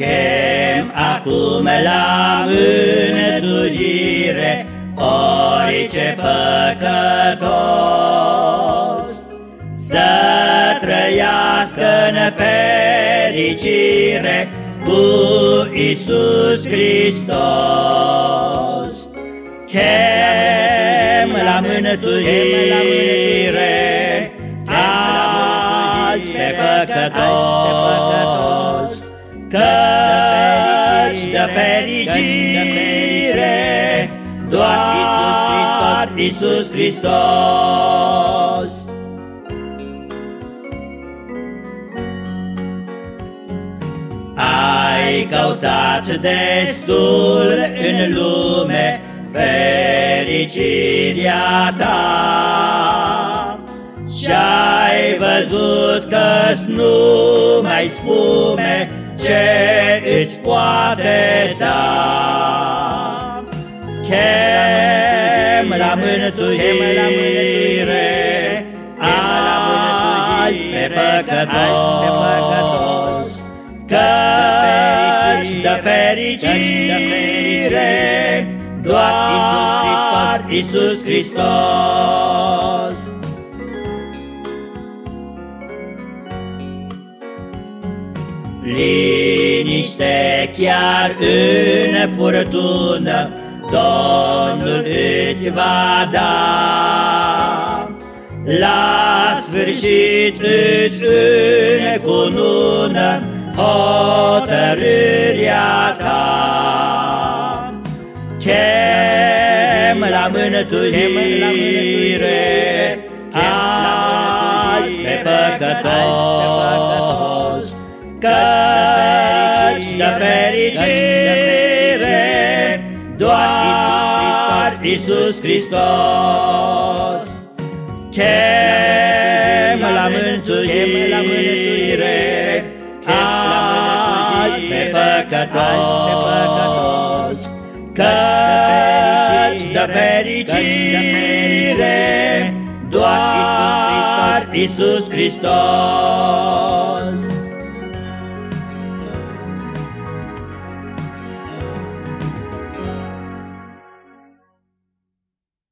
Chem acum la mânătuire orice păcătos, Să trăiască în fericire cu Isus Hristos. Chem la mânătuire azi pe păcătos, Căci de fericire doar Iisus Hristos. Ai căutat destul în lume fericirea ta Și-ai văzut că-s numai spume ce îți poate da. Chem la mântuire, azi pe păcătos, Căci de fericire doar Iisus Hristos. Liniște chiar în furtună Domnul îți va da. La sfârșit îți încunună hotărârea ta. Chem la mânătuire Căci de fericire doar Iisus Hristos. Chem la mântuire azi pe păcătos, Căci de fericire doar Iisus Hristos.